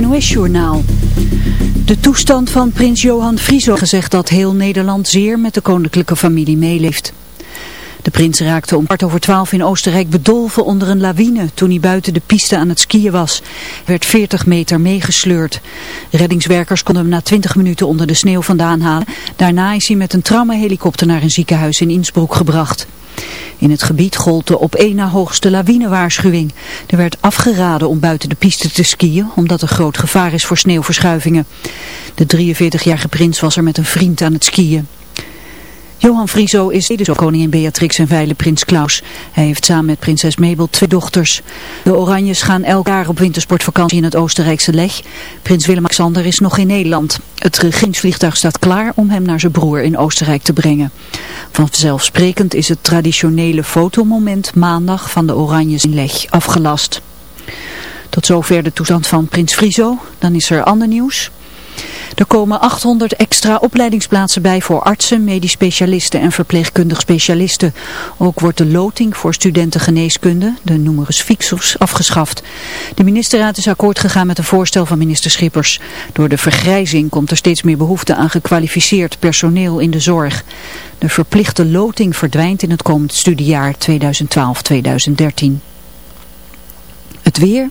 NOS-journaal. De toestand van prins Johan Frieso gezegd dat heel Nederland zeer met de koninklijke familie meeleeft. De prins raakte om kwart over twaalf in Oostenrijk bedolven onder een lawine toen hij buiten de piste aan het skiën was. Hij werd 40 meter meegesleurd. Reddingswerkers konden hem na 20 minuten onder de sneeuw vandaan halen. Daarna is hij met een traumahelikopter naar een ziekenhuis in Innsbruck gebracht. In het gebied gold de op één na hoogste lawinewaarschuwing. Er werd afgeraden om buiten de piste te skiën, omdat er groot gevaar is voor sneeuwverschuivingen. De 43-jarige prins was er met een vriend aan het skiën. Johan Frieso is ook koningin Beatrix en veile prins Klaus. Hij heeft samen met prinses Mabel twee dochters. De Oranjes gaan elk jaar op wintersportvakantie in het Oostenrijkse Leg. Prins Willem-Alexander is nog in Nederland. Het regeringsvliegtuig staat klaar om hem naar zijn broer in Oostenrijk te brengen. Vanzelfsprekend is het traditionele fotomoment maandag van de Oranjes in Leg afgelast. Tot zover de toestand van prins Friso. Dan is er ander nieuws. Er komen 800 extra opleidingsplaatsen bij voor artsen, medisch specialisten en verpleegkundig specialisten. Ook wordt de loting voor studenten geneeskunde, de numerus fixus, afgeschaft. De ministerraad is akkoord gegaan met een voorstel van minister Schippers. Door de vergrijzing komt er steeds meer behoefte aan gekwalificeerd personeel in de zorg. De verplichte loting verdwijnt in het komend studiejaar 2012-2013. Het weer...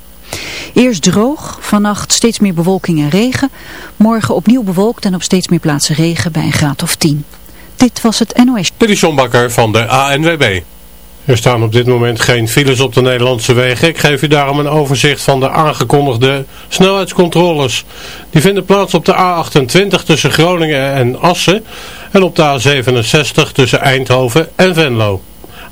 Eerst droog, vannacht steeds meer bewolking en regen. Morgen opnieuw bewolkt en op steeds meer plaatsen regen bij een graad of 10. Dit was het NOS. Dit is John van de ANWB. Er staan op dit moment geen files op de Nederlandse wegen. Ik geef u daarom een overzicht van de aangekondigde snelheidscontroles. Die vinden plaats op de A28 tussen Groningen en Assen en op de A67 tussen Eindhoven en Venlo.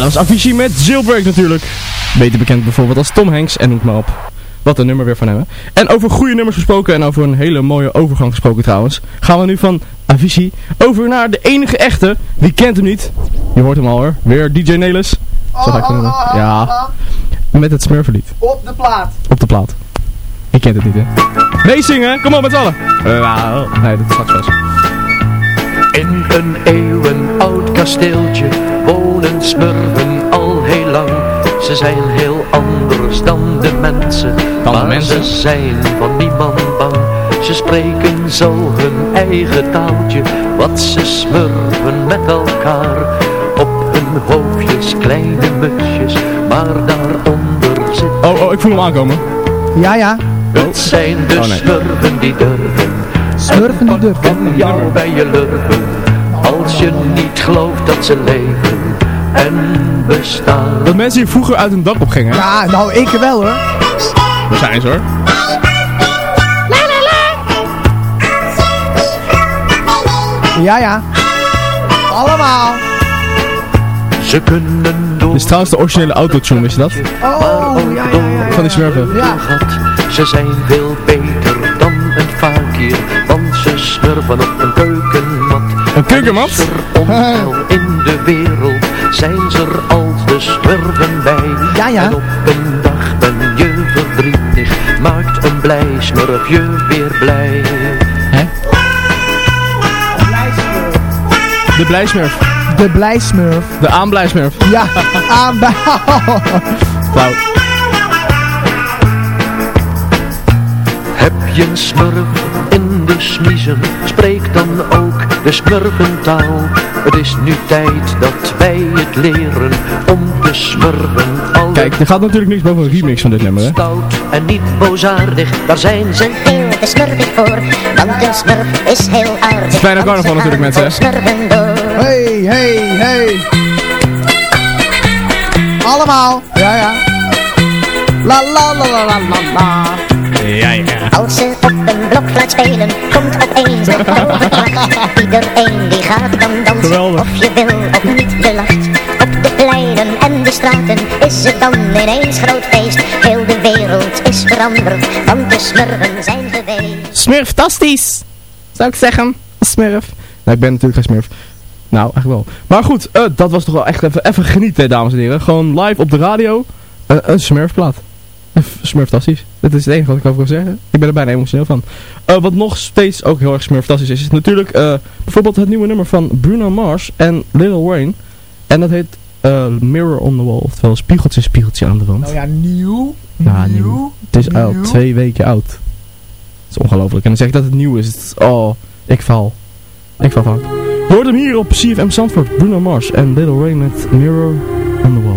Dat was Avicii met Jailbreak natuurlijk. Beter bekend bijvoorbeeld als Tom Hanks en noem maar op. Wat een nummer weer van hem. hè. En over goede nummers gesproken en over een hele mooie overgang gesproken trouwens. Gaan we nu van Avicii over naar de enige echte. Wie kent hem niet? Je hoort hem al hoor. Weer DJ Nelis. Zo ga ik het noemen. Ja. Met het Smurfenlied. Op de plaat. Op de plaat. Je kent het niet hè. Meezingen, kom op met z'n allen. Nee, dat is straks vast. In een eeuwenoud kasteeltje wonen smurfen al heel lang. Ze zijn heel anders dan de mensen, Dan de maar mensen? ze zijn van niemand bang. Ze spreken zo hun eigen taaltje, wat ze smurfen met elkaar. Op hun hoofdjes kleine mutsjes, maar daaronder zit... Oh, oh, ik voel hem aankomen. Ja, ja. Het zijn de Oh, nee. smurfen die durven Smurfen die durven. van jou bij je lurven Als je niet gelooft dat ze leven en bestaan Dat mensen hier vroeger uit een dak op gingen. Ja, nou ik wel hoor. Daar zijn ze hoor. Ja, ja. Allemaal. Ze kunnen door Dit is trouwens de originele autotune, je dat? Oh, ja, ja, ja. Van die smurfen. Ja. Ze zijn veel beter dan een fakir Want ze smurfen op een keukenmat Een er onheil in de wereld Zijn ze er als de smurfen bij Ja, ja. En op een dag ben je verdrietig Maakt een blij smurf je weer blij De blijsmurf. De blijsmurf. De aanblijsmurf. Ja, aan bij... Flauw. Heb je een smurf spreek dan ook de smurfentaal. Het is nu tijd dat wij het leren om te smurfen. Alle Kijk, er gaat natuurlijk niks boven een remix van dit nummer, hè? stout en niet boosaardig, daar zijn ze heel te voor, want een smurf is heel aardig. bijna carnaval natuurlijk, mensen, hè? Hey, hey, hey. Allemaal. Ja, ja. La la la la la la la. Ja, ja. Als ze op een blokfluit spelen, komt opeens de overklacht. Iedereen die gaat dan dansen, Geweldig. of je wil of niet, de lacht. Op de pleinen en de straten is het dan ineens groot feest. Heel de wereld is veranderd, want de smurfen zijn geweest. Smurftastisch! Zou ik zeggen. Smurf. Nou, ik ben natuurlijk geen smurf. Nou, eigenlijk wel. Maar goed, eh, dat was toch wel echt even, even genieten, dames en heren. Gewoon live op de radio. eh, een smurfplaat. Smurftastisch. Dat is het enige wat ik over kan zeggen. Ik ben er bijna emotioneel van. Eh, wat nog steeds ook heel erg smurftastisch is, is natuurlijk eh, bijvoorbeeld het nieuwe nummer van Bruno Mars en Lil Wayne. En dat heet eh, Mirror on the Wall. Oftewel spiegeltje, spiegeltje aan de wand. Nou ja, nieuw. Ja, nieuw. nieuw. Het is al twee weken oud. Het is ongelooflijk. En dan zeg ik dat het nieuw is. Het is- oh, ik val. Ik val vaak. Je hoort hem hier op CFM Zandvoort. Bruno Mars en Little Rain met Mirror on the Wall.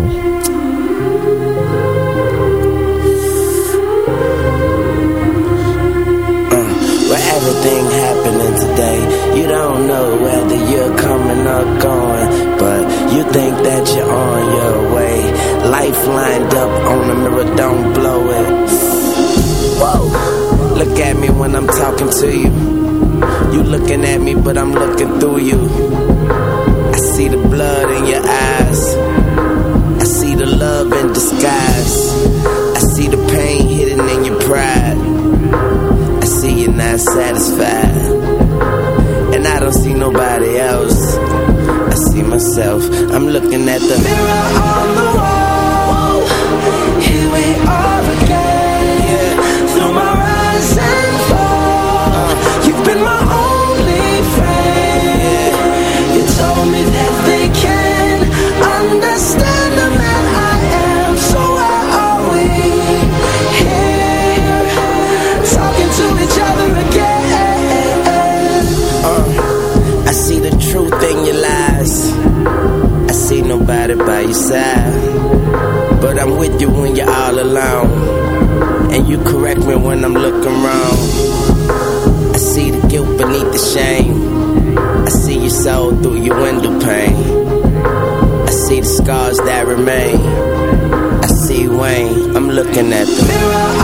Everything happening today, you don't know whether you're coming or going, but you think that you're on your way. Life lined up on the mirror, don't blow it. Whoa, look at me when I'm talking to you. You looking at me, but I'm looking through you. I see the blood in your eyes. I see the love in disguise. Not satisfied. And I don't see nobody else. I see myself. I'm looking at the mirror on the wall. Here we are side. But I'm with you when you're all alone. And you correct me when I'm looking wrong. I see the guilt beneath the shame. I see your soul through your window pane. I see the scars that remain. I see Wayne. I'm looking at the mirror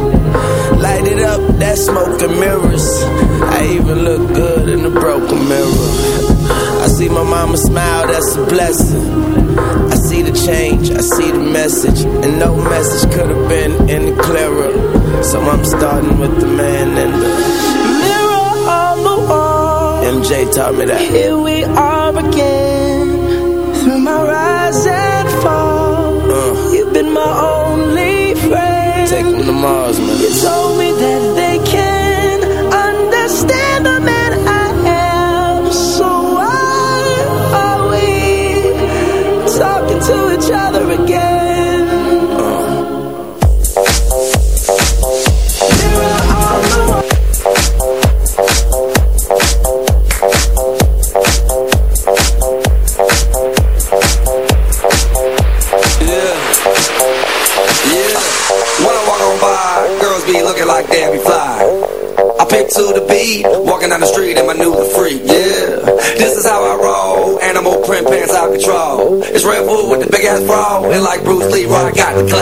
Light it up, that smoke and mirrors. I even look good in a broken mirror. I see my mama smile, that's a blessing. I see the change, I see the message. And no message could have been any clearer. So I'm starting with the man in the mirror on the wall. MJ taught me that. Here we are again. Through my rise and fall. Uh, You've been my only friend. Take me to Mars, man. You told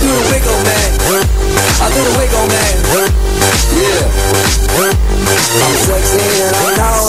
Do the wiggle, man. I do the wiggle, man. Yeah. I'm sexy and I know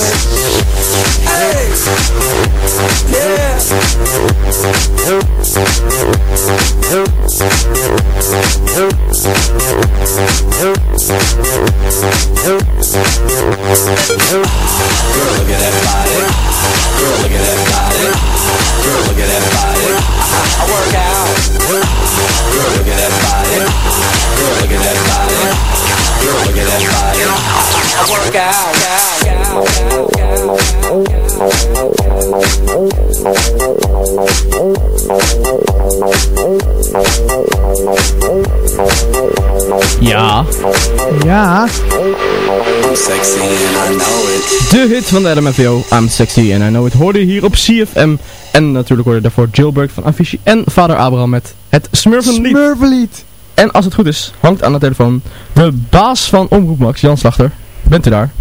I'm sexy and I know it. De hit van de LMFAO, I'm Sexy and I Know It, hoorde je hier op CFM. En natuurlijk hoorde je daarvoor Jailbreak van Avicii en vader Abraham met het Smurfenlied. Smurfenlied. En als het goed is, hangt aan de telefoon de baas van Omroep Max, Jan Slachter. Bent u daar?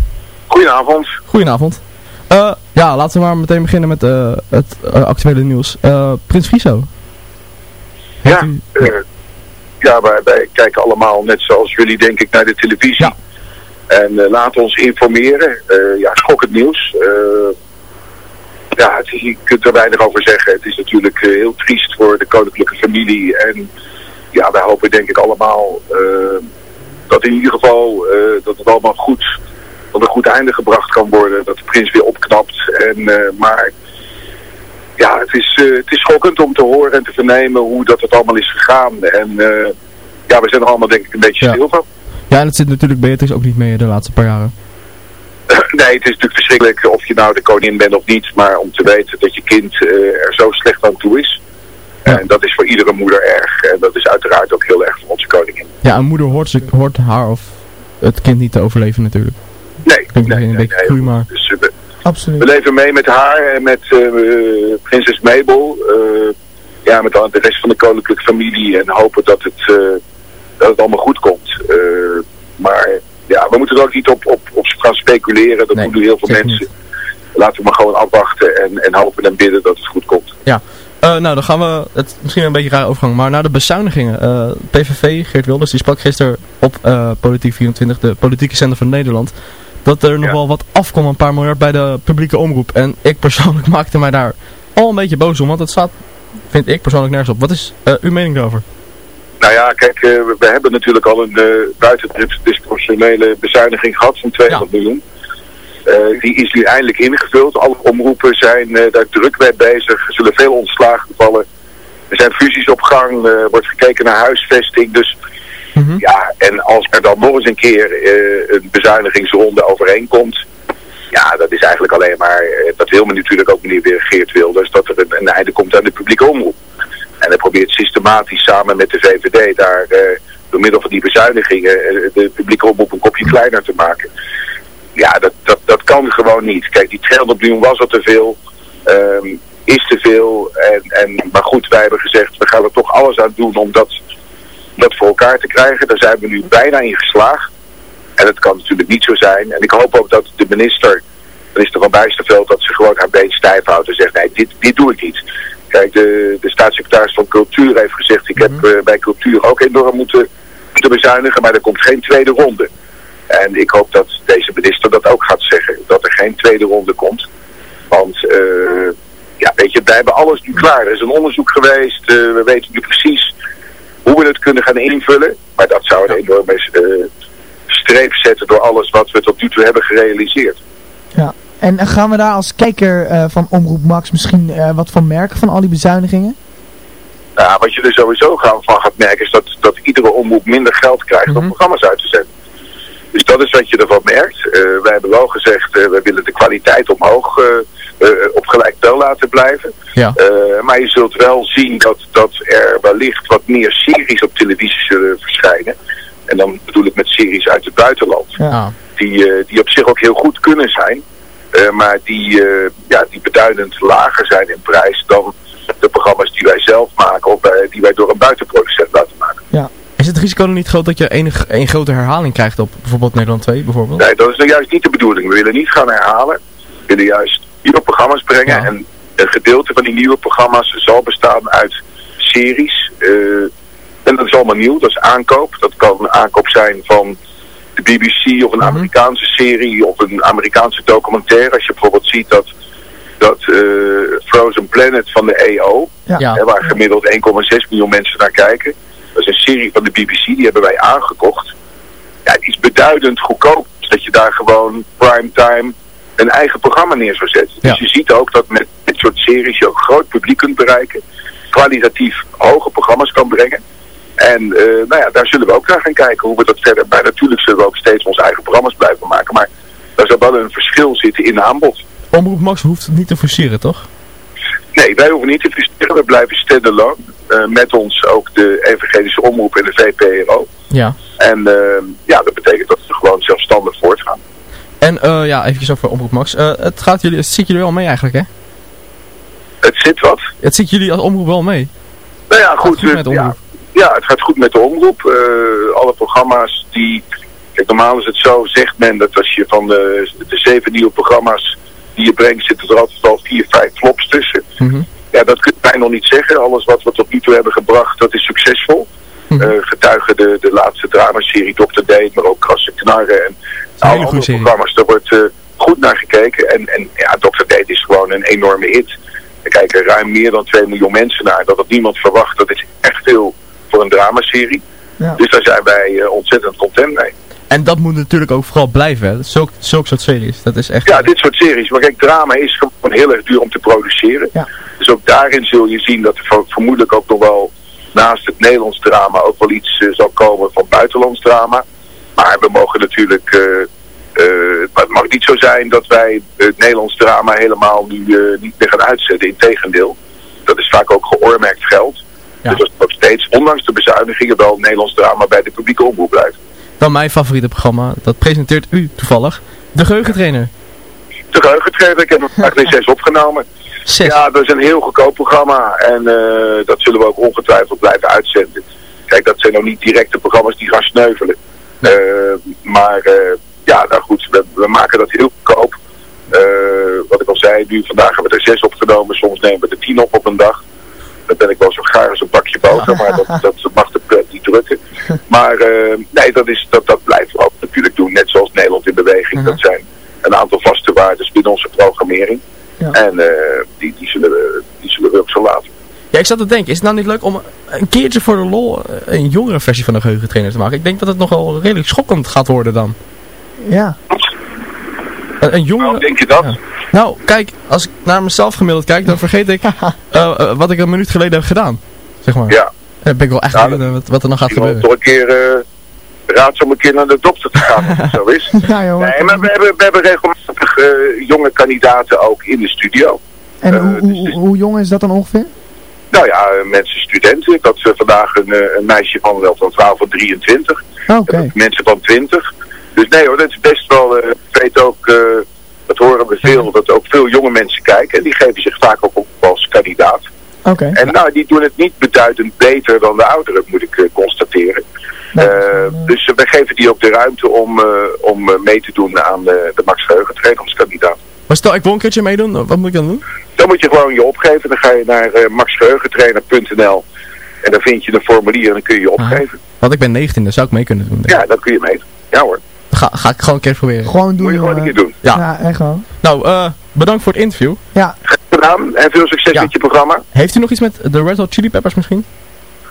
Goedenavond. Goedenavond. Eh, ja, laten we maar meteen beginnen met eh, het eh, actuele nieuws. Eh, Prins Friso. Ja, ja wij, wij kijken allemaal net zoals jullie denk ik naar de televisie. En eh, laten ons informeren. Eh, ja, schokkend nieuws. Eh, ja, het is, je kunt er weinig over zeggen. Het is natuurlijk heel triest voor de koninklijke familie. En ja, wij hopen denk ik allemaal dat in ieder geval dat het allemaal goed, tot een goed einde gebracht kan worden. Dat de prins weer opknapt. En, maar ja, het is, eh, het is schokkend om te horen en te vernemen hoe dat het allemaal is gegaan. En eh, ja, we zijn er allemaal denk ik een beetje Ja. stil van. Ja, en het zit natuurlijk Beatrix ook niet mee de laatste paar jaren. nee, het is natuurlijk verschrikkelijk of je nou de koningin bent of niet, maar om te weten dat je kind eh, er zo slecht aan toe is. En dat is voor iedere moeder erg. En dat is uiteraard ook heel erg voor onze koningin. Ja, een moeder hoort, ze, hoort haar of het kind niet te overleven natuurlijk. Nee, nee, een nee, beetje nee. cru, maar... Dus, we, Absoluut. we leven mee met haar en met eh, eh, prinses Mabel. eh, ja, met de rest van de koninklijke familie. En hopen dat het, dat het allemaal goed komt. Maar ja, we moeten er ook niet op, op, op gaan speculeren. Dat doen heel veel mensen. Laten we maar gewoon afwachten en, en hopen en bidden dat het goed komt. Ja, nou dan gaan we, het is misschien een beetje rare overgang, maar naar de bezuinigingen. PVV, Geert Wilders, die sprak gisteren op Politiek 24, de politieke zender van Nederland. Dat er nog wel wat afkomt, een paar miljard bij de publieke omroep. En ik persoonlijk maakte mij daar al een beetje boos om, want het staat, vind ik persoonlijk nergens op. Wat is eh, uw mening daarover? Nou ja, kijk, eh, we, hebben natuurlijk al een uh, buitendisproportionele bezuiniging gehad van 200 miljoen. Uh, die is nu eindelijk ingevuld. Alle omroepen zijn daar druk mee bezig. Er zullen veel ontslagen vallen. Er zijn fusies op gang. Er wordt gekeken naar huisvesting. Dus -hmm. ja, en als er dan nog eens een keer uh, een bezuinigingsronde overeenkomt. Ja, dat is eigenlijk alleen maar, dat wil men natuurlijk ook meneer Geert Wilders, dat er een, een einde komt aan de publieke omroep. En hij probeert systematisch samen met de VVD daar door middel van die bezuinigingen de publieke omroep een kopje kleiner te maken ja, dat, dat, dat kan gewoon niet. Kijk, die 200 miljoen was al te veel, um, is te veel. En, en, maar goed, wij hebben gezegd, we gaan er toch alles aan doen om dat, dat voor elkaar te krijgen. Daar zijn we nu bijna in geslaagd. En dat kan natuurlijk niet zo zijn. En ik hoop ook dat de minister, minister van Bijsterveld, dat ze gewoon haar been stijf houdt en zegt, nee, dit, dit doe ik niet. Kijk, de, de staatssecretaris van Cultuur heeft gezegd, ik heb uh, bij cultuur ook enorm moeten, moeten bezuinigen, maar er komt geen tweede ronde. En ik hoop dat deze minister dat ook gaat zeggen. Dat er geen tweede ronde komt. Want, uh, ja, weet je, wij hebben alles nu klaar. Er is een onderzoek geweest. Uh, we weten nu precies kunnen gaan invullen. Maar dat zou een enorme uh, streep zetten door alles wat we tot nu toe hebben gerealiseerd. Ja, en gaan we daar als kijker van Omroep Max misschien wat van merken van al die bezuinigingen? Nou, wat je er sowieso van gaat merken is dat, dat iedere omroep minder geld krijgt mm -hmm. om programma's uit te zetten. Dus dat is wat je ervan merkt. Wij hebben wel gezegd, we willen de kwaliteit omhoog op gelijk tel laten blijven. Ja. maar je zult wel zien dat, dat er wellicht wat meer series op televisie zullen verschijnen. En dan bedoel ik met series uit het buitenland. Ja. Die, die op zich ook heel goed kunnen zijn. maar die, ja, die beduidend lager zijn in prijs dan de programma's die wij zelf maken of die wij door een buitenproducent laten maken. Ja. Is het risico dan niet groot dat je een, een grote herhaling krijgt op bijvoorbeeld Nederland 2 bijvoorbeeld? Nee, dat is nou juist niet de bedoeling. We willen niet gaan herhalen. We willen juist nieuwe programma's brengen. Ja. En een gedeelte van die nieuwe programma's zal bestaan uit series. Uh, en dat is allemaal nieuw. Dat is aankoop. Dat kan een aankoop zijn van de BBC of een Amerikaanse serie of een Amerikaanse documentaire. Als je bijvoorbeeld ziet dat, dat uh, Frozen Planet van de EO, ja. hè, waar gemiddeld 1,6 miljoen mensen naar kijken dat is een serie van de BBC, die hebben wij aangekocht. Ja, die is beduidend goedkoop. Dat je daar gewoon primetime een eigen programma neer zou zetten. Ja. Dus je ziet ook dat met dit soort series je ook groot publiek kunt bereiken. Kwalitatief hoge programma's kan brengen. En uh, nou ja, daar zullen we ook naar gaan kijken hoe we dat verder... Maar natuurlijk zullen we ook steeds onze eigen programma's blijven maken. Maar daar zal wel een verschil zitten in de aanbod. Omroep Max hoeft het niet te forceren, toch? Nee, wij hoeven niet te forceren. We blijven standalone. Uh, met ons ook de evangelische omroep en de VPRO. Ja. En uh, ja, dat betekent dat we gewoon zelfstandig voortgaan. En uh, ja, eventjes over Omroep Max. het, gaat jullie, het zit jullie wel mee eigenlijk, hè? Het zit wat? Het zit jullie als omroep wel mee? Nou ja, goed. Ja, ja, het gaat goed met de omroep. alle programma's die... Kijk, normaal is het zo, zegt men dat als je van de, de zeven nieuwe programma's die je brengt, zitten er altijd al vier, vijf flops tussen. Mm -hmm. Ja, dat kunnen wij nog niet zeggen. Alles wat we tot nu toe hebben gebracht, dat is succesvol. Mm -hmm. uh, getuigen de, de laatste dramaserie Dr. Date, maar ook Krasse Knarren en alle andere programma's. Daar wordt uh, goed naar gekeken. En, en ja, Dr. Date is gewoon een enorme hit. Er kijken ruim meer dan 2 miljoen mensen naar. Dat had niemand verwacht. Dat is echt veel voor een dramaserie. Ja. Dus daar zijn wij uh, ontzettend content mee. En dat moet natuurlijk ook vooral blijven, hè? Zulk, zulk soort series, dat is echt... Ja, dit soort series. Maar kijk, drama is gewoon heel erg duur om te produceren. Ja. Dus ook daarin zul je zien dat er vermoedelijk ook nog wel naast het Nederlands drama ook wel iets uh, zal komen van buitenlands drama. Maar we mogen natuurlijk uh, uh, het mag niet zo zijn dat wij het Nederlands drama helemaal nu eh, niet meer gaan uitzetten. Integendeel, dat is vaak ook geoormerkt geld. Dus dat is nog steeds, ondanks de bezuinigingen, wel Nederlands drama bij de publieke omroep blijft. Dan mijn favoriete programma, dat presenteert u toevallig. De geheugentrainer. De geheugentrainer, ik heb er eigenlijk zes opgenomen. Ja, dat is een heel goedkoop programma en eh, dat zullen we ook ongetwijfeld blijven uitzenden. Kijk, dat zijn nog niet directe programma's die gaan sneuvelen. Eh, maar eh, ja, nou goed, we, we maken dat heel goedkoop. Wat ik al zei, nu vandaag hebben we er zes opgenomen, soms nemen we er tien op op een dag. Dan ben ik wel zo gaar als een bakje boter, maar dat, dat mag de pret niet drukken. Maar nee, dat, is, dat, dat blijven we ook natuurlijk doen, net zoals Nederland in beweging. Dat zijn een aantal vaste waarden binnen onze programmering. En die, die, zullen we, die zullen we ook zo laten. Ja, ik zat te denken, is het nou niet leuk om een keertje voor de lol eh, een jongere versie van de geheugentrainer te maken? Ik denk dat het nogal redelijk schokkend gaat worden dan. Ja. Een, een jongere... denk je dat? Nou, kijk, als ik naar mezelf gemiddeld kijk, dan vergeet ik eh, eh, wat ik een minuut geleden heb gedaan. Zeg maar. Ja. Dan ben ik wel echt benieuwd wat, wat er nog gaat gebeuren. toch een keer uh, raad om een keer naar de dokter te gaan, als het zo is. Ja, joh. Nee, maar we hebben, we hebben regelmatig eh, jonge kandidaten ook in de studio. En Eh, hoe, hoe, hoe jong is dat dan ongeveer? Nou ja, eh, mensen, studenten. Ik had eh, vandaag een, eh, een meisje van wel van 12 of 23. Oké. Mensen van 20. Dus nee hoor, dat is best wel, eh, ik weet ook, eh, dat horen we veel, dat ook veel jonge mensen kijken. En die geven zich vaak ook op als kandidaat. Oké. En nou, die doen het niet beduidend beter dan de ouderen, moet ik eh, constateren. Eh, dus we geven die ook de ruimte om, eh, om mee te doen aan de, de Max Geheugen trainingskandidaat. Maar stel, ik wil een keertje meedoen, wat moet ik dan doen? Dan moet je gewoon je opgeven. Dan ga je naar maxgeheugentrainer.nl en dan vind je een formulier en dan kun je je opgeven. Want ik ben 19, dus zou ik mee kunnen doen. Ja, dan kun je mee. Ja hoor. Ga, ga ik gewoon een keer proberen. Gewoon doen. Moet je gewoon een keer doen. Ja. Ja, echt wel. Nou, eh, bedankt voor het interview. Ja. Gedaan en veel succes Ja. met je programma. Heeft u nog iets met de Red Hot Chili Peppers misschien?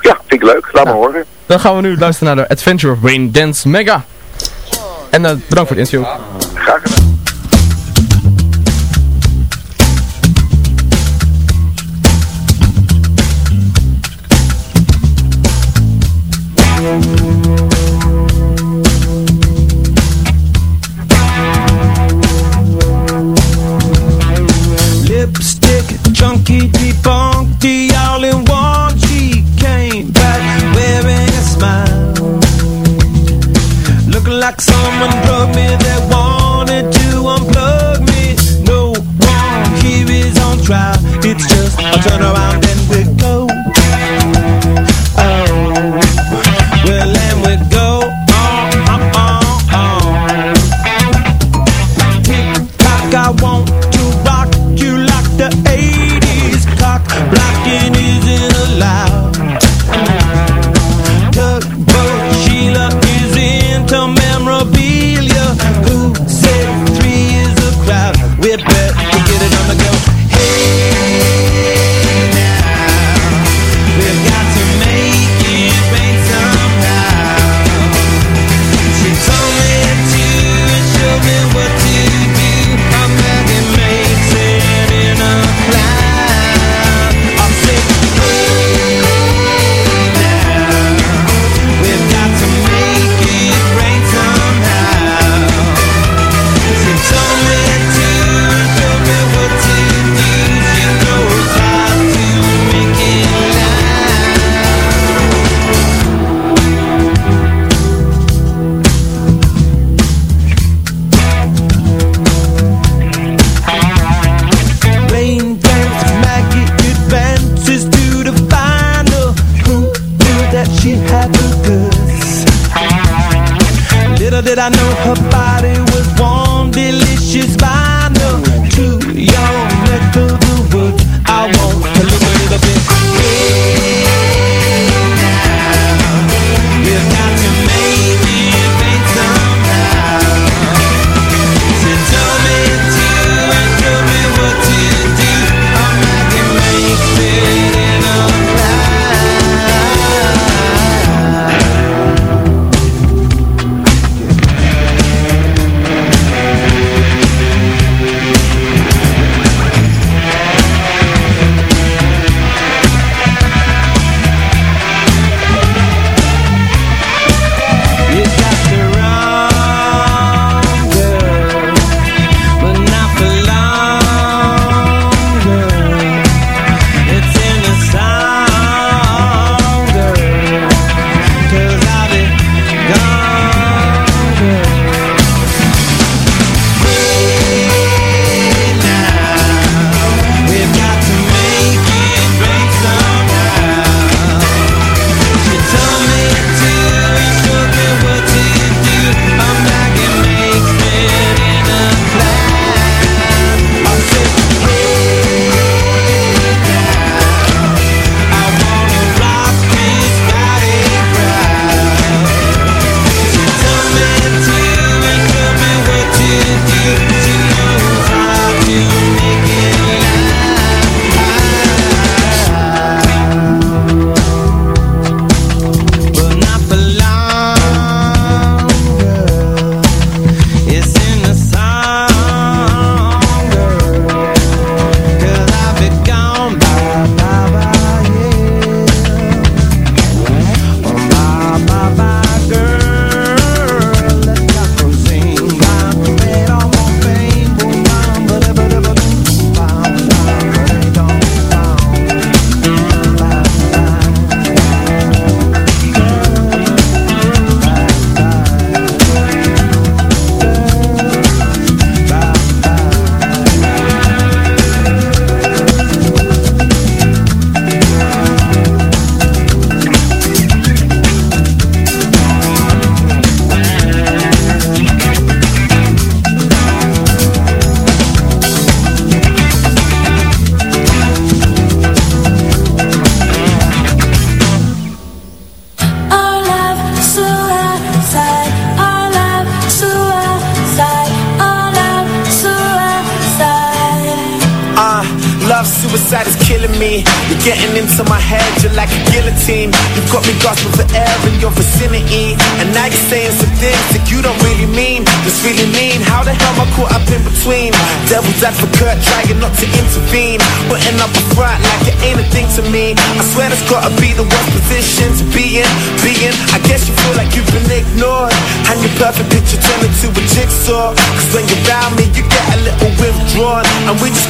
Ja, vind ik leuk. Laat me horen. Dan gaan we nu luisteren naar de Adventure of Rain Dance Mega. En eh, bedankt voor het interview. Graag gedaan. Lipstick, chunky, deep on.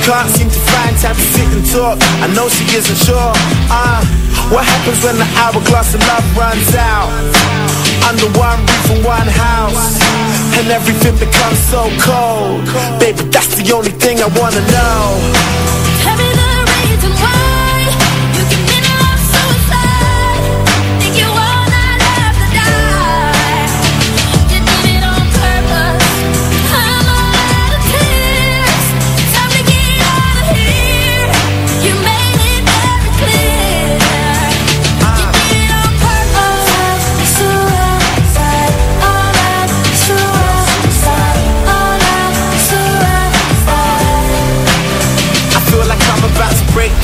Can't seem to find time to sit and talk. I know she isn't sure. Uh, what happens when the hourglass of love runs out? Under one roof and one house. And everything becomes so cold. Baby, that's the only thing I wanna know.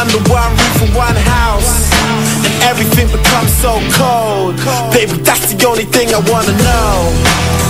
Under one roof and one house. And everything becomes so cold. Baby, that's the only thing I wanna know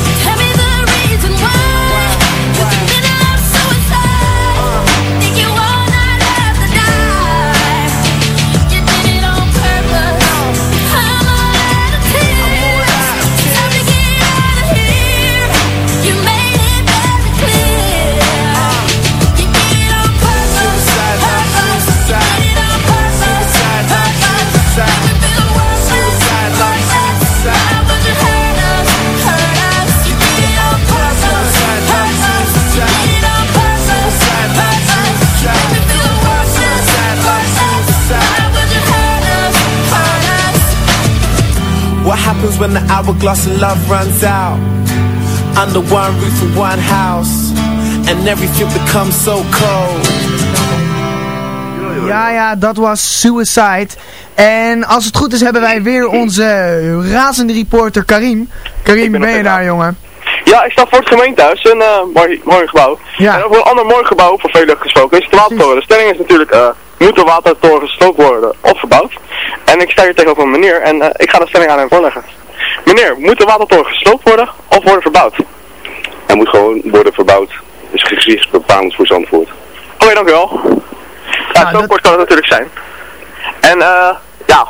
happens when the hourglass of love runs out? Under one roof and one house And everything becomes so cold Ja, ja, dat was Suicide. En als het goed is hebben wij weer onze razende reporter Karim. Karim, ben, je daar jongen? Ja, ik sta voor het gemeentehuis, een eh, mooi, mooi gebouw. Ja. En over een ander mooi gebouw, voor velen gesproken, is de watertoren. De stelling is natuurlijk, eh moet de watertoren gesloopt worden of verbouwd? En ik sta hier tegenover een meneer en eh, ik ga de stelling aan hem voorleggen. Meneer, moet de watertoren gesloopt worden of worden verbouwd? Hij moet gewoon worden verbouwd. Dat is gezichtsbepalend voor Zandvoort. Oké, dank u wel. Ja, zo kort kan het natuurlijk zijn. En eh, ja,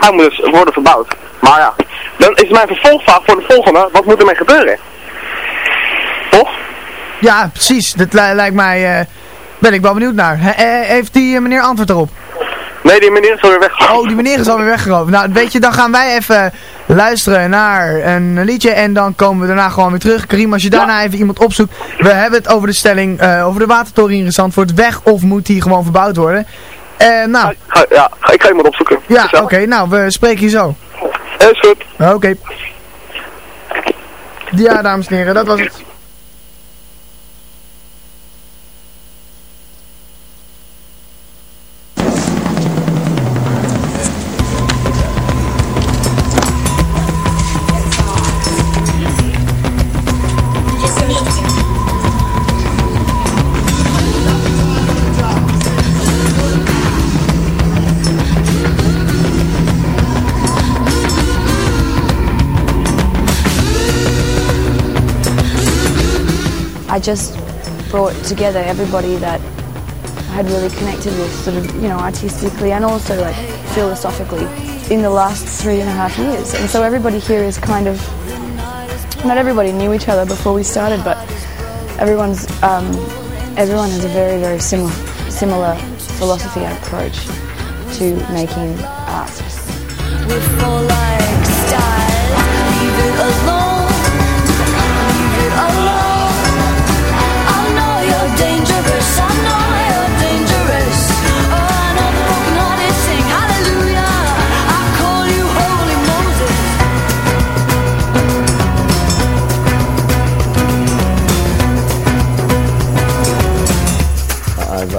hij moet dus worden verbouwd. Maar ja, dan is mijn vervolgvraag voor de volgende, wat moet ermee gebeuren? Toch? Ja, precies. Dat li- lijkt mij... eh, ben ik wel benieuwd naar. He- eh, heeft die eh, meneer antwoord erop? Nee, die meneer is alweer weg. Oh, die meneer is alweer weggelopen. Nou, weet je, dan gaan wij even luisteren naar een liedje en dan komen we daarna gewoon weer terug. Karim, als je daarna even iemand opzoekt. We hebben het over de stelling, eh, over de watertoren in Zandvoort. Weg of moet die gewoon verbouwd worden? Eh, nou, ja, ik ga iemand opzoeken. ja, oké. nou, we spreken je zo. is goed. Oké. Ja, dames en heren, dat was het. Just brought together everybody that I had really connected with, sort of, you know, artistically and also like philosophically in the last three and a half years. And so everybody here is kind of, not everybody knew each other before we started, but everyone's, um, everyone has a very, very similar, similar philosophy and approach to making art.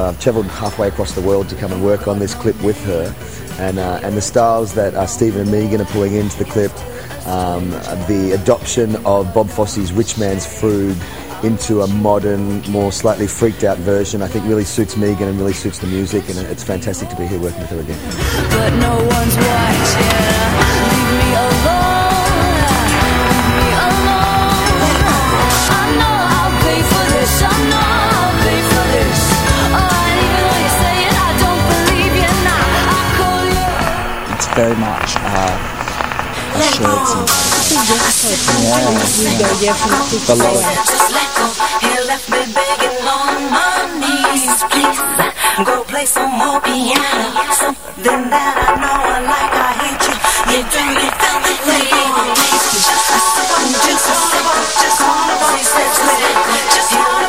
Uh, travelled halfway across the world to come and work on this clip with her, and uh, and the styles that uh, Stephen and Megan are pulling into the clip, um, the adoption of Bob Fosse's Rich Man's Food into a modern, more slightly freaked out version, I think really suits Megan and really suits the music, and it's fantastic to be here working with her again. Very much uh, a shared sympathy. Yeah, a lot of He left me begging on my knees. Please go play some more piano. Something that I know I like. I hate you. You dirty, filthy thing. Just a second, just a second, just wanna taste that sweat. Just wanna,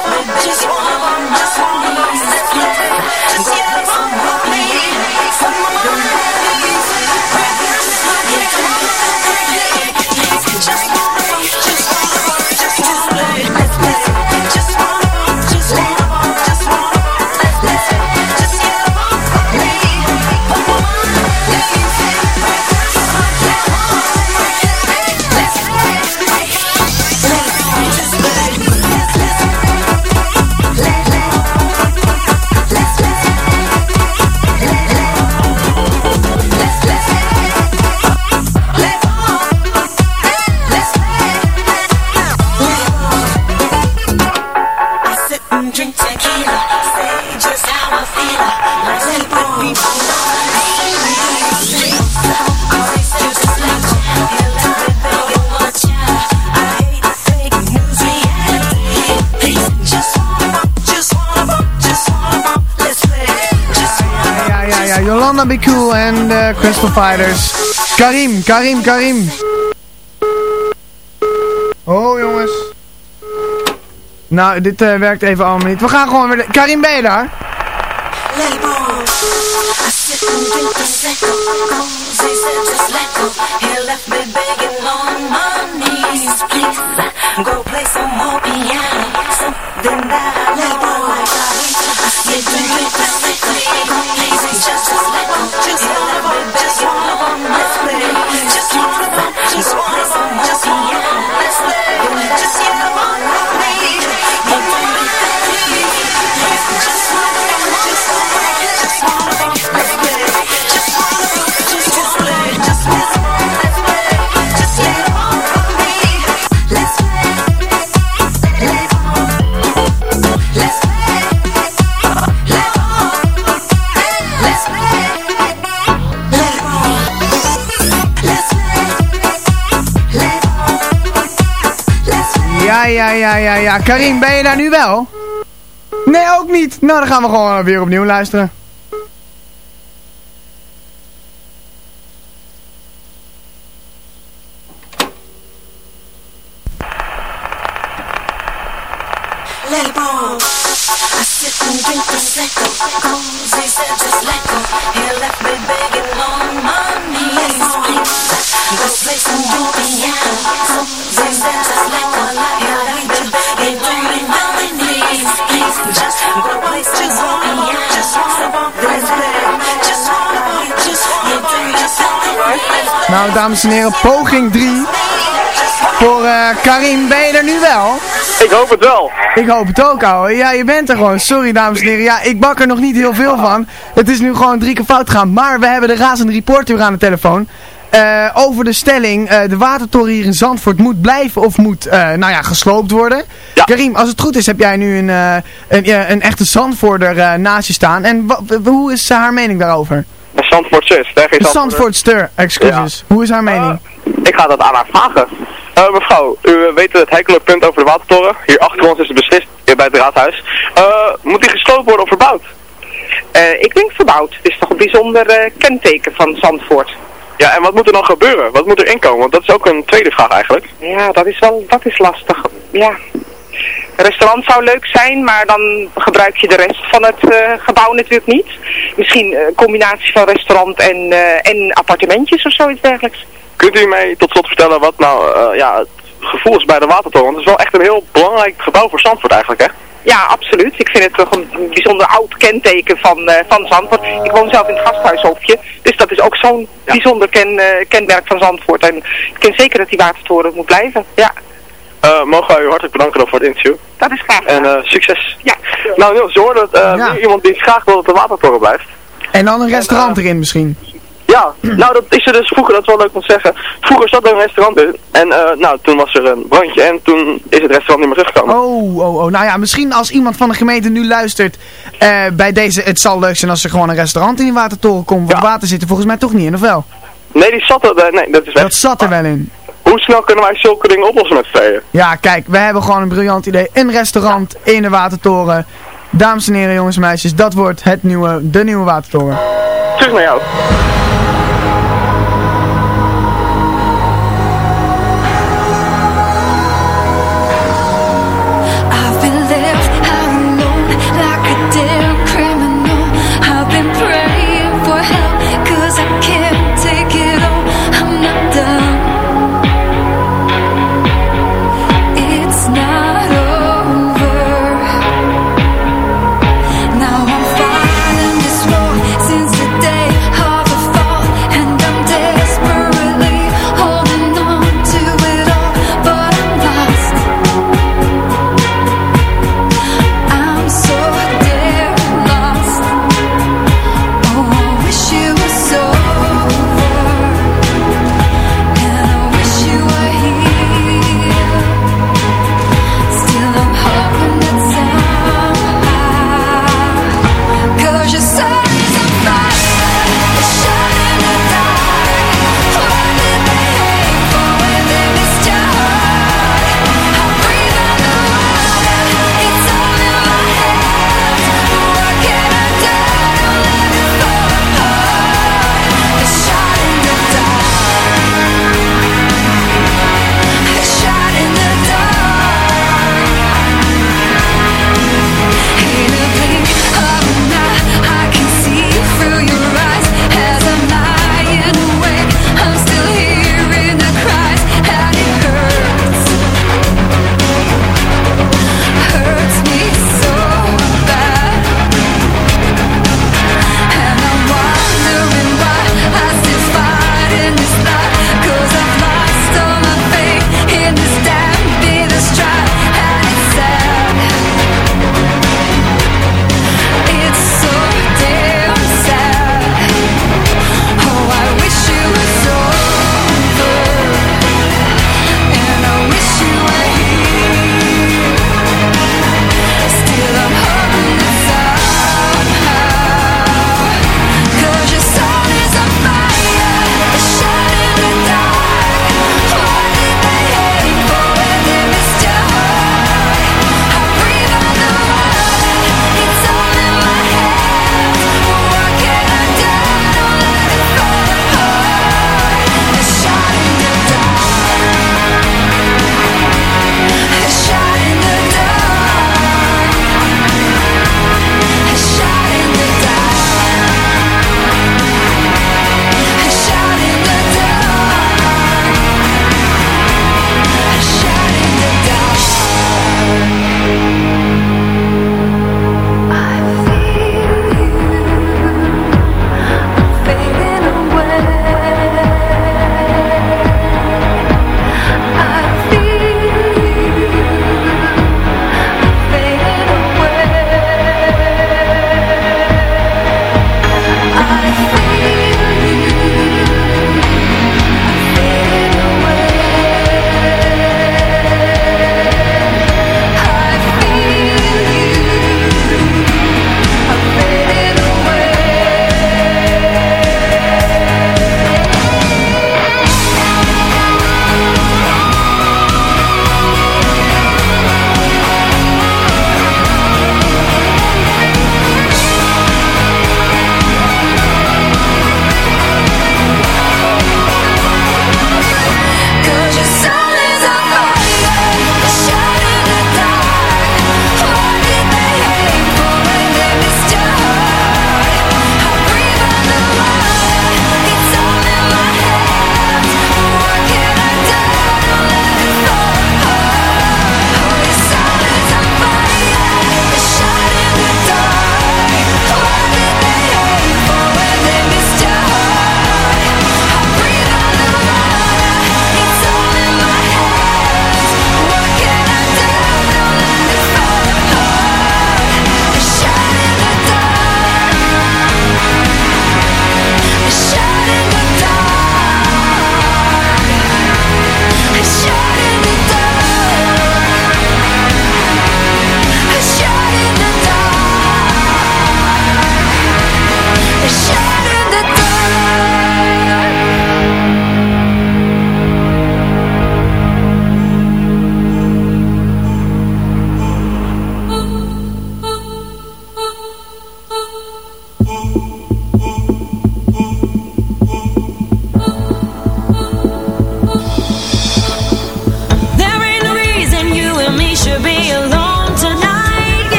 Yolanda Be Cool en de Crystal Fighters. Karim, Karim, Karim. Oh, jongens. Nou, dit eh, werkt even allemaal niet. We gaan gewoon weer... Karim, ben je daar? Go. Play some more piano. Something that I know I hate you. Drink please, Just one of them, just one of them, just one of them, just yeah, let's play. just yeah. Ja, ja, ja. Karim, ben je daar nu wel? Nee, ook niet. Nou, dan gaan we gewoon weer opnieuw luisteren. Dames en heren, poging 3. Voor eh, Karim, ben je er nu wel? Ik hoop het wel. Ik hoop het ook, ouwe. Ja, je bent er gewoon. Sorry, dames en heren. Ja, ik bak er nog niet heel veel van. Het is nu gewoon drie keer fout gegaan. Maar we hebben de razende reporter aan de telefoon. Eh, over de stelling, eh, de watertoren hier in Zandvoort moet blijven of moet, nou ja, gesloopt worden. Karim, als het goed is, heb jij nu een, een, een echte Zandvoorder naast je staan. En hoe is haar mening daarover? Een Zandvoort zus, daar geen De Zandvoortster, excuses. Hoe is haar mening? Ik ga dat aan haar vragen. Eh, mevrouw, u eh, weet het heikele punt over de watertoren. Hier achter ons is het beslist, hier bij het raadhuis. Eh, moet die gesloopt worden of verbouwd? ik denk verbouwd. Het is toch een bijzonder eh, kenteken van Zandvoort. Ja, en wat moet er dan gebeuren? Wat moet er inkomen? Want dat is ook een tweede vraag eigenlijk. Ja, dat is wel, dat is lastig. Ja. Restaurant zou leuk zijn, maar dan gebruik je de rest van het eh, gebouw natuurlijk niet. Misschien een combinatie van restaurant en, eh, en appartementjes of zoiets dergelijks. Kunt u mij tot slot vertellen wat nou eh, ja, het gevoel is bij de watertoren? Want het is wel echt een heel belangrijk gebouw voor Zandvoort eigenlijk, hè? Ja, absoluut. Ik vind het toch een bijzonder oud kenteken van, eh, van Zandvoort. Ik woon zelf in het gasthuishofje, dus dat is ook zo'n bijzonder ken, eh, kenmerk van Zandvoort. En ik ken zeker dat die watertoren moet blijven. Ja, Eh, mogen wij u hartelijk bedanken dan voor het interview. dat is graag. En eh, succes. Ja. Nou Niels, je hoorde het, eh, iemand die graag wil dat de watertoren blijft. En dan een restaurant erin misschien. Ja, nou dat is er dus vroeger, dat is wel leuk om te zeggen. Vroeger zat er een restaurant in en eh, nou toen was er een brandje en toen is het restaurant niet meer teruggekomen. Oh, oh, oh. Nou ja, misschien als iemand van de gemeente nu luistert eh, bij deze... Het zal leuk zijn als er gewoon een restaurant in die watertoren komt. Want water zit er volgens mij toch niet in, of wel? Nee, die zat er, nee dat is weg. Dat zat er wel in. Hoe snel kunnen wij zulke dingen oplossen met z'n tweeën? Ja, kijk, we hebben gewoon een briljant idee. Een restaurant in de watertoren. Dames en heren, jongens en meisjes, dat wordt het nieuwe, de nieuwe watertoren. Terug naar jou.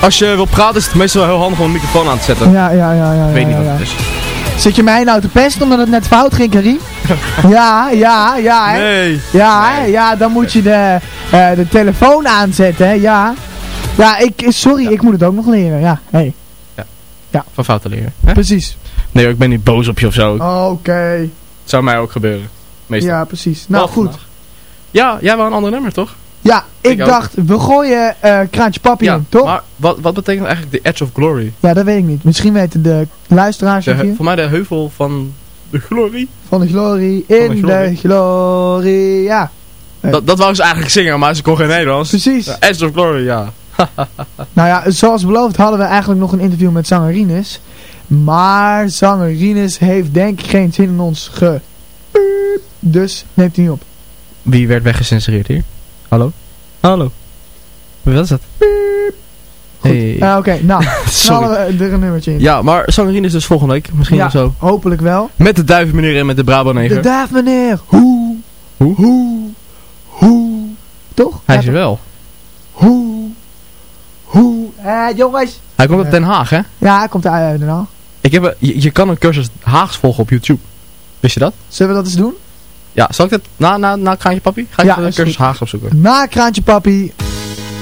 Als je wil praten is het meestal wel heel handig om een microfoon aan te zetten. Ja, ja, ja, ja. Ik weet ja, niet wat ja. het is. Zit je mij nou te pesten omdat het net fout ging, Karim? ja, ja, ja. Hè? Nee. Ja, ja, dan moet je de, eh, de telefoon aanzetten, hè? Ja. Ja, ik, sorry, ik moet het ook nog leren. Ja, hey. Van fouten leren. hè? Precies. Nee ik ben niet boos op je of zo. Oké. Het zou mij ook gebeuren. Meestal. Ja, precies. Nou, goed. vandaag. Ja, jij wou een ander nummer toch? Ja, ik, Ik ook. dacht, we gooien eh Kraantje Papi Ja, in, toch? maar wat, wat betekent eigenlijk de Edge of Glory? Ja, dat weet ik niet. Misschien weten de luisteraars De voor mij de heuvel van de glorie. Van de glorie, in de de glorie. glorie, ja. Dat, dat wou ze eigenlijk zingen, maar ze kon geen Nederlands. Precies. Ja, Edge of Glory, ja. Nou ja, zoals beloofd hadden we eigenlijk nog een interview met zangerines. Maar zangerines heeft denk ik geen zin in ons ge... Dus neemt hij niet op. Wie werd weggecensureerd hier? Hallo? Hallo? Wie was dat? Hey. Ja, Oké, nou, knallen we er een nummertje in. Ja, maar Sangerine is dus volgende week. Misschien Ja, of zo. hopelijk wel. Met de duivenmeneer en met de Brabo De neger. duif meneer, hoe, Hoe? hoe, hoe. Toch? Hij Ja, is er wel. Hoe, hoe. Eh, jongens. Hij komt uit Den Haag, hè? Ja, hij komt uit Den Haag. Ik heb, je, je kan een cursus Haags volgen op YouTube. Wist je dat? Zullen we dat eens doen? Ja, zal ik dat na, na, na Kraantje Papi? Ga ik Ja, cursus. Haags opzoeken? Na Kraantje Papi,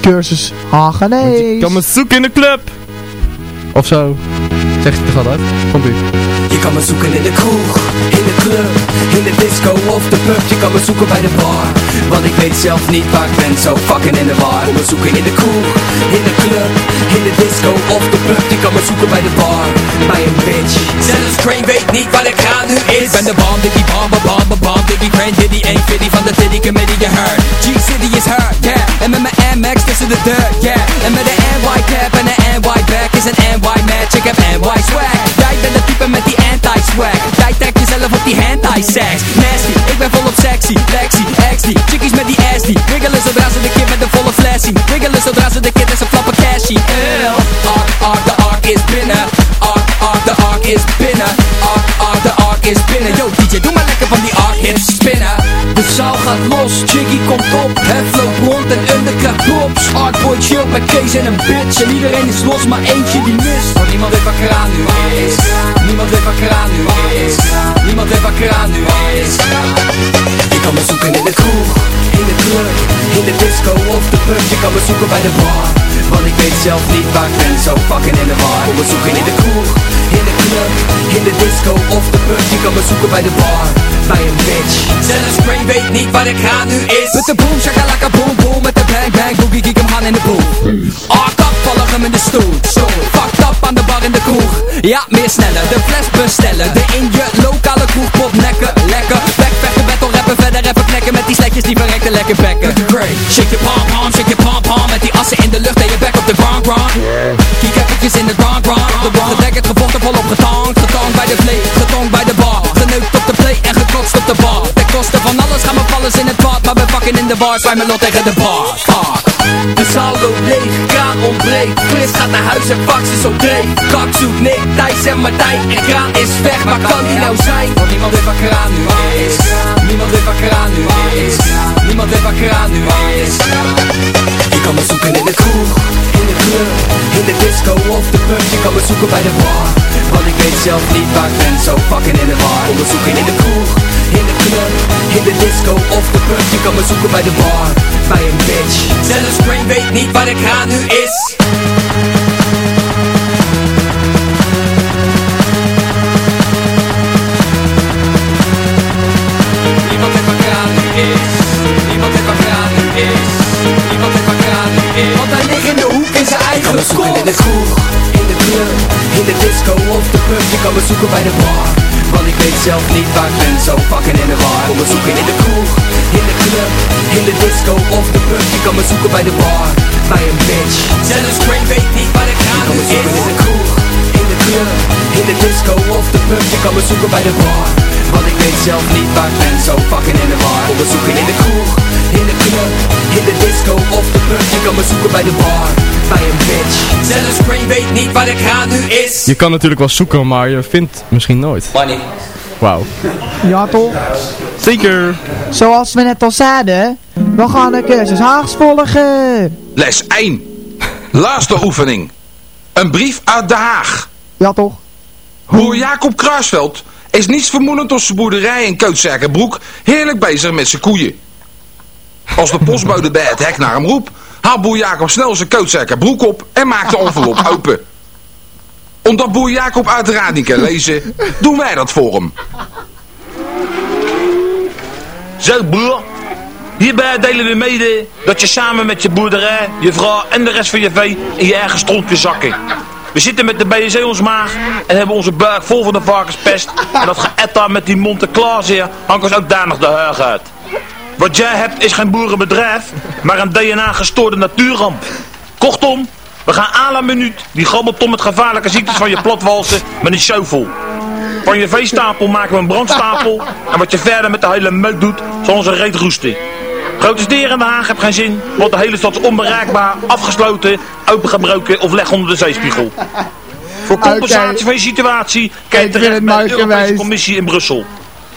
cursus Hagenees. Je kan me zoeken in de club! Of zo. Zeg je het toch altijd? Komt u. Je kan me zoeken in de kroeg, in de club, in de disco of de pub. Je kan me zoeken bij de bar, want ik weet zelf niet waar ik ben. Zo fucking in de war. Kom me zoeken in de kroeg, in de club, in de disco of de pub. Je kan me zoeken bij de bar, bij een bitch. Zelfs Crane weet niet waar de kraan nu is. Ik ben de bomb, diggy bomb, bomb, bomb, diggy Crane, diddy, ain't fitty van de Tiddy Committee, je heard. G-City is hurt, yeah. En met mijn MX tussen de deur, yeah. En met de NY cap en de NY back een NY match. Ik heb NY swag. Jij bent de type met die anti-swag. Jij tagt jezelf op die hentai sex Nasty, ik ben volop sexy Lexi, XD, chickies met die ass die Wiggelen zodra ze de kid met de volle flashy Wiggelen zodra ze de kid en ze flappen cashy Ew. Ark, ark, de ark is binnen Ark, ark, de ark is binnen Ark, ark, de ark is binnen Yo DJ, doe maar lekker van die ark hits spinnen zaal gaat los, chickie komt op Het loopt rond en undercraft props Artboy chill met Kees en een bitch En iedereen is los, maar eentje die mist. Want niemand weet waar kraan nu is. Niemand weet waar kraan nu is. Niemand weet waar kraan nu is. Je kan me zoeken in de kroeg In de club In de disco of de pub. Je kan me zoeken bij de bar Want ik weet zelf niet waar ik ben. Zo fucking in de war. Kom me zoeken in de kroeg In de club In de disco of de pub. Je kan me zoeken bij de bar Bij een bitch. Zelfs weet niet waar de kraan nu is. Met de boom, shakalaka boom boom. Met de bang bang boogie kiek hem aan in de boom. Ah vallig hem in de stoel. Zo, fucked up aan de bar in de kroeg. Ja, meer sneller, de fles bestellen. De in je lokale kroeg pop nekken Lekker, backpacken, battle rappen Verder even knekken. Met die sletjes die verrekte lekker bekken. Shake your pom pom, shake your pom pom Met die assen in de lucht en je back op de ground ground Kiek eventjes in de ground ground de bocht gedekkerd, gevochten volop getankt. Getankt bij de play, de bar. Ten koste van alles gaan we vallen in het bad. Maar we pakken in de bar, zwaai mijn lot tegen de bar. De zaal loopt leeg, kraan ontbreekt. Chris gaat naar huis en Fax is op dreef. Kak zoekt Nick, Thijs en Martijn. En kraan is weg, waar kan die nou zijn? Want niemand weet waar kraan nu is. Niemand weet waar kraan nu is. Niemand weet waar kraan nu is. Je kan me zoeken in de kroeg In de club, in de disco of de pub. Je kan me zoeken bij de bar. Want ik weet zelf niet waar ik ben, zo fucking in de war. Kom me zoeken in de kroeg, In de disco of de pub. Je kan me zoeken bij de bar Bij een bitch. Zelfs Spring weet niet waar de kraan nu is. Niemand weet waar kraan nu is. Niemand weet waar kraan nu is. Niemand weet waar kraan nu is. Want hij ligt in de hoek in zijn eigen zoeken in de kroeg In de club In de disco of de pub. Je kan me zoeken bij de bar Want ik weet zelf niet waar ik ben Zo fucking in de war Kom me zoeken in de kroeg In de club In de disco of de pub Je kan me zoeken bij de bar Bij een bitch Zelfs Craig weet niet waar kraan nu is in de kroeg In de club In de disco of de pub Je kan me zoeken bij de bar want ik weet zelf niet waar ik ben, zo fucking in de war Kom me zoeken in de kroeg, in de club, in de disco of de pub Je kan me zoeken bij de bar, bij een bitch Zelfs Craig weet niet waar de kraan nu is Je kan natuurlijk wel zoeken, maar je vindt misschien nooit. Money Wauw. Ja toch? Zeker. Zoals we net al zeiden, we gaan de cursus Haags volgen. Les 1. Laatste oefening. Een brief uit Den Haag. Ja toch? Boer Jacob Kruisveld is niets vermoedend op zijn boerderij in Keutzerkenbroek heerlijk bezig met zijn koeien. Als de postbode bij het hek naar hem roept, haalt boer Jacob snel zijn Keutzerkenbroek op en maakt de envelop open. Omdat boer Jacob uiteraard niet kan lezen, doen wij dat voor hem. Zo boer, hierbij delen we mede dat je samen met je boerderij, je vrouw en de rest van je vee in je eigen stront kunt zakken. We zitten met de BSC ons maag en hebben onze buik vol van de varkenspest. En dat geëtta met die Monte-Clauseer hangt ons ook danig de huig uit. Wat jij hebt is geen boerenbedrijf, maar een DNA-gestoorde natuurramp. Kortom, we gaan à la minuut die gabbelton met gevaarlijke ziektes van je platwalsen met een shovel. Van je veestapel maken we een brandstapel en wat je verder met de hele meuk doet, zal onze reet roesten. Protesteren in Den Haag heb geen zin, want de hele stad is onbereikbaar, afgesloten, opengebroken of leg onder de zeespiegel. Voor compensatie van je situatie vind terecht mooi de Europese. Commissie in Brussel.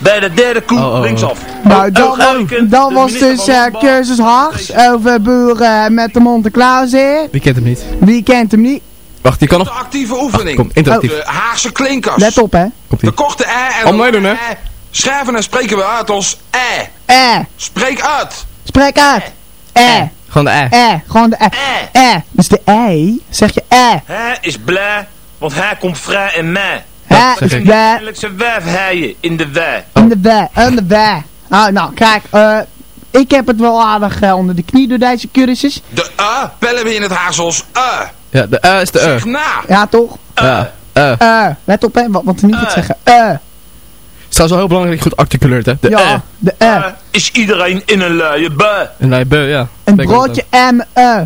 Bij de derde koe Oh, oh, linksaf. Nou, dat, was, Oogeiken, dat de was dus Landbouw. cursus Haags over boeren met de Monte Clauseer. Wie kent hem niet? Wie kent hem niet? Wacht, die kan De nog... actieve oefening. kom, interactief. De Haagse klinkers. Let op hè. De korte e en Al de meedoen, hè? e schrijven en spreken we uit als e. Eh, Spreek uit. spreek uit. Eh, Gewoon de E. eh, gewoon de eh. Eh, dus de ei, zeg je eh. Hij is blij, want hij komt vrij in mei. Zeg is zijn wijf in de wei. in de wei, in de wei. Nou, nou, kijk, eh, ik heb het wel aardig eh, onder de knie door deze cursus. De e bellen we in het Haags als e. Ja, de E is de E. Zeg na. Ja, toch? Ja. E. Eh, let op hè, wat, wat niet moet zeggen. Eh, Het is trouwens wel heel belangrijk dat je goed articuleert, hè. De ja, E. de eh. Eh, is iedereen in een luie bui. En nee, B, ja. Een Denk broodje M, eh.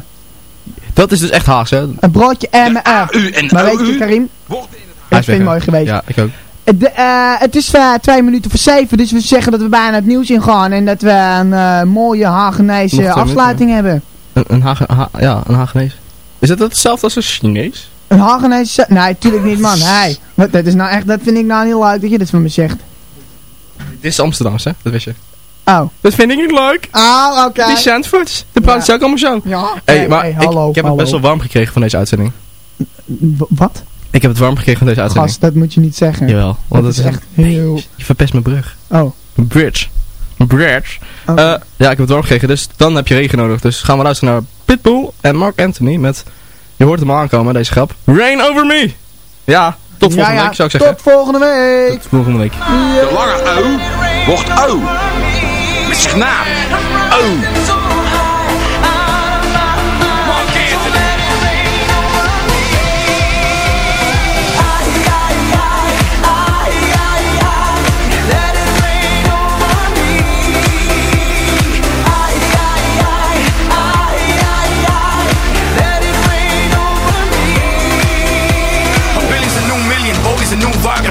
Dat is dus echt Haags, hè. Een broodje M, eh. U en Maar weet je Karim, wordt Hij ik is vind het mooi geweest. Ja, ik ook. De, eh, het is eh, twee minuten voor zeven, dus we zeggen dat we bijna het nieuws ingaan en dat we een eh, mooie twee afsluiting hebben. Een, een, Hagen, ha- ja, een Hagenees. Is dat hetzelfde als een Chinees? Een Hagenijse... Nee, tuurlijk niet man. Hey, wat, dat, is nou echt, dat vind ik nou niet leuk dat je dit van me zegt. Dit is Amsterdamse, hè? Dat wist je. Oh. Dat vind ik niet leuk. Ah, oké. Die Zandvoorts. De praten ze ook allemaal zo. Ja. Hey, Hey, maar hey, ik, hallo, ik heb hallo. het best wel warm gekregen van deze uitzending. W- wat? Ik heb het warm gekregen van deze uitzending. Gast, dat moet je niet zeggen. Jawel. Want dat het is echt heel... Je verpest mijn brug. Oh. Mijn bridge. Mijn bridge. Oké. Eh, ja, ik heb het warm gekregen, dus dan heb je regen nodig. Dus gaan we luisteren naar Pitbull en Mark Anthony met... Je hoort hem al aankomen, deze grap. Rain over me! Ja, tot volgende Ja, ja, week zou ik zeggen. Tot volgende week. Tot volgende week. De lange ou wordt ou. Met zijn knaap.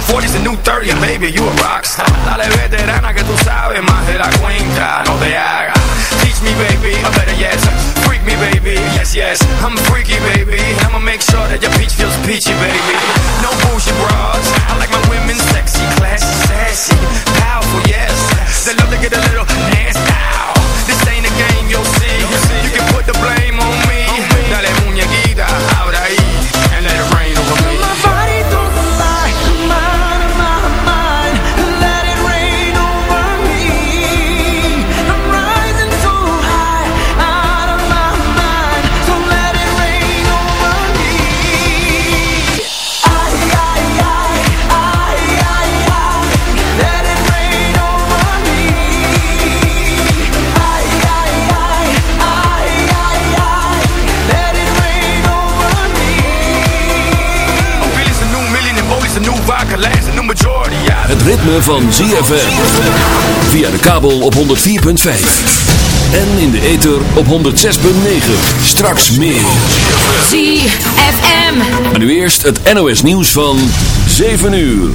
40's a new 30, and baby, you a rockstar. Dale veterana que tú sabes más de la cuenta, no te hagas. Teach me, baby, or better yet, freak me, baby, yes, yes. I'm freaky, baby, I'ma make sure that your peach feels peachy, baby. No bullshit bras, I like my women sexy, classy, sassy, powerful, yes. They love to get a little nasty. This ain't a game, you'll see. You can put the blame on me. Ritme van ZFM. Via de kabel op 104.5. En in de ether op 106.9. Straks meer. ZFM. Maar nu eerst het NOS nieuws van 7 uur.